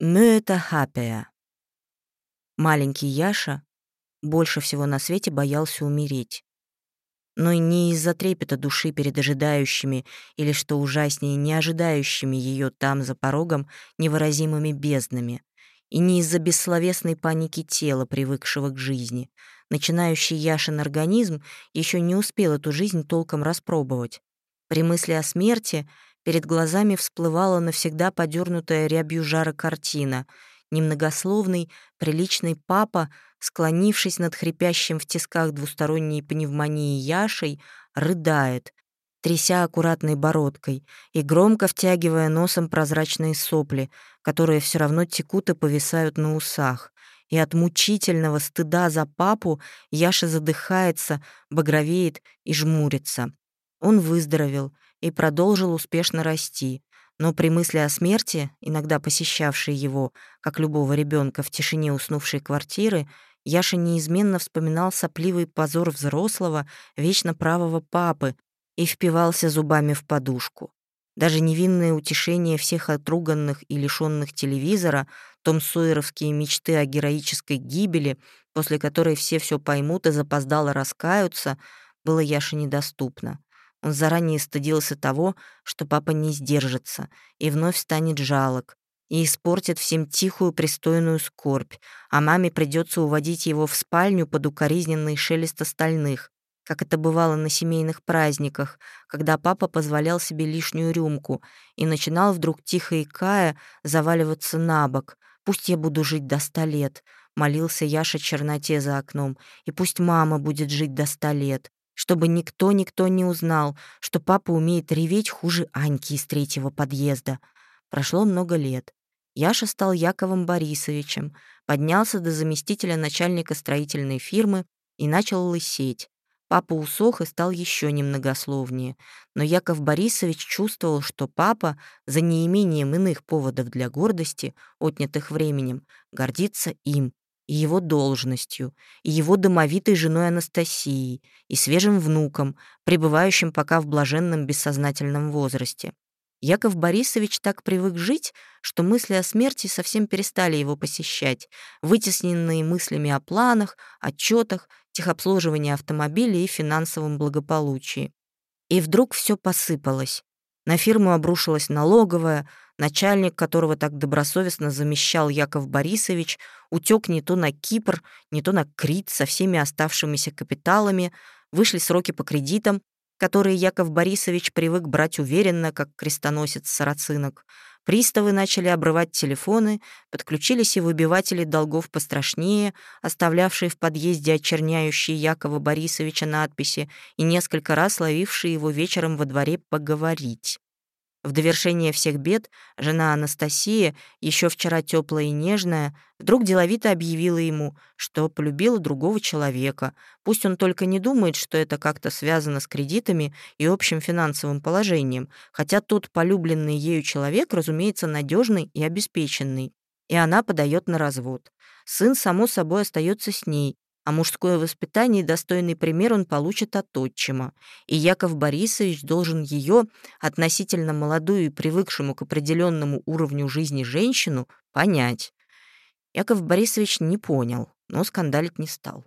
Мёэта хапея. Маленький Яша больше всего на свете боялся умереть. Но не из-за трепета души перед ожидающими или, что ужаснее, не ожидающими ее там за порогом невыразимыми безднами, и не из-за бессловесной паники тела, привыкшего к жизни. Начинающий Яшин организм еще не успел эту жизнь толком распробовать. При мысли о смерти перед глазами всплывала навсегда подернутая рябью жара картина — немногословный, приличный папа, склонившись над хрипящим в тисках двусторонней пневмонии Яшей, рыдает, тряся аккуратной бородкой и громко втягивая носом прозрачные сопли, которые все равно текут и повисают на усах. И от мучительного стыда за папу Яша задыхается, багровеет и жмурится. Он выздоровел и продолжил успешно расти, но при мысли о смерти, иногда посещавшей его, как любого ребенка в тишине уснувшей квартиры, Яша неизменно вспоминал сопливый позор взрослого, вечно правого папы и впивался зубами в подушку. Даже невинное утешение всех отруганных и лишенных телевизора, том Сойеровские мечты о героической гибели, после которой все все поймут и запоздало раскаются, было Яше недоступно. Он заранее стыдился того, что папа не сдержится и вновь станет жалок, и испортит всем тихую пристойную скорбь, а маме придется уводить его в спальню под укоризненный шелест остальных, как это бывало на семейных праздниках, когда папа позволял себе лишнюю рюмку и начинал вдруг тихо икая заваливаться на бок. «Пусть я буду жить до ста лет», — молился Яша черноте за окном, «и пусть мама будет жить до ста лет» чтобы никто-никто не узнал, что папа умеет реветь хуже Аньки из третьего подъезда. Прошло много лет. Яша стал Яковом Борисовичем, поднялся до заместителя начальника строительной фирмы и начал лысеть. Папа усох и стал еще немногословнее, но Яков Борисович чувствовал, что папа, за неимением иных поводов для гордости, отнятых временем, гордится им и его должностью, и его домовитой женой Анастасией, и свежим внуком, пребывающим пока в блаженном бессознательном возрасте. Яков Борисович так привык жить, что мысли о смерти совсем перестали его посещать, вытесненные мыслями о планах, отчетах, техобслуживании автомобиля и финансовом благополучии. И вдруг все посыпалось. На фирму обрушилась налоговая, начальник которого так добросовестно замещал Яков Борисович, утек не то на Кипр, не то на Крит со всеми оставшимися капиталами, вышли сроки по кредитам, которые Яков Борисович привык брать уверенно, как крестоносец сарацинок. Приставы начали обрывать телефоны, подключились и выбиватели долгов пострашнее, оставлявшие в подъезде очерняющие Якова Борисовича надписи и несколько раз ловившие его вечером во дворе поговорить. В довершение всех бед жена Анастасия, еще вчера теплая и нежная, вдруг деловито объявила ему, что полюбила другого человека. Пусть он только не думает, что это как-то связано с кредитами и общим финансовым положением, хотя тот полюбленный ею человек, разумеется, надежный и обеспеченный. И она подает на развод. Сын, само собой, остается с ней, а мужское воспитание и достойный пример он получит от отчима. И Яков Борисович должен ее, относительно молодую и привыкшему к определенному уровню жизни женщину, понять. Яков Борисович не понял, но скандалить не стал.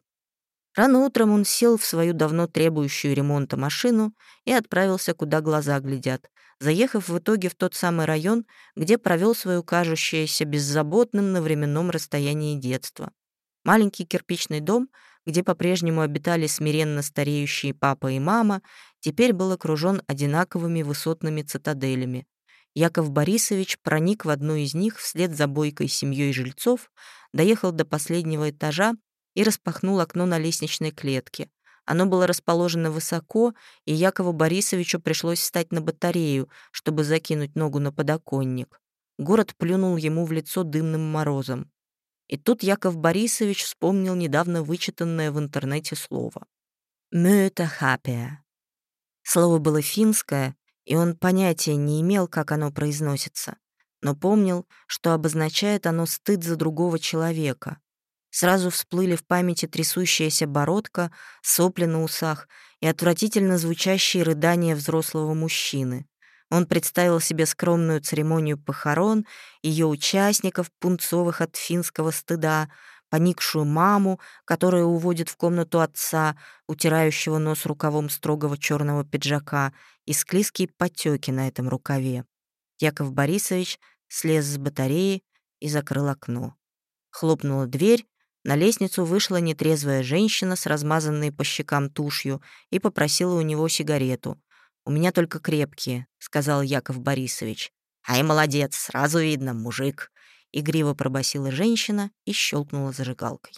Рано утром он сел в свою давно требующую ремонта машину и отправился, куда глаза глядят, заехав в итоге в тот самый район, где провел свою кажущееся беззаботным на временном расстоянии детство. Маленький кирпичный дом, где по-прежнему обитали смиренно стареющие папа и мама, теперь был окружен одинаковыми высотными цитаделями. Яков Борисович проник в одну из них вслед за бойкой семьей жильцов, доехал до последнего этажа и распахнул окно на лестничной клетке. Оно было расположено высоко, и Якову Борисовичу пришлось встать на батарею, чтобы закинуть ногу на подоконник. Город плюнул ему в лицо дымным морозом. И тут Яков Борисович вспомнил недавно вычитанное в интернете слово. «Мёта хапия». Слово было финское, и он понятия не имел, как оно произносится, но помнил, что обозначает оно стыд за другого человека. Сразу всплыли в памяти трясущаяся бородка, сопли на усах и отвратительно звучащие рыдания взрослого мужчины. Он представил себе скромную церемонию похорон, ее участников, пунцовых от финского стыда, поникшую маму, которая уводит в комнату отца, утирающего нос рукавом строгого черного пиджака, и склизкие потеки на этом рукаве. Яков Борисович слез с батареи и закрыл окно. Хлопнула дверь, на лестницу вышла нетрезвая женщина с размазанной по щекам тушью и попросила у него сигарету. «У меня только крепкие», — сказал Яков Борисович. «Ай, молодец, сразу видно, мужик», — игриво пробасила женщина и щелкнула зажигалкой.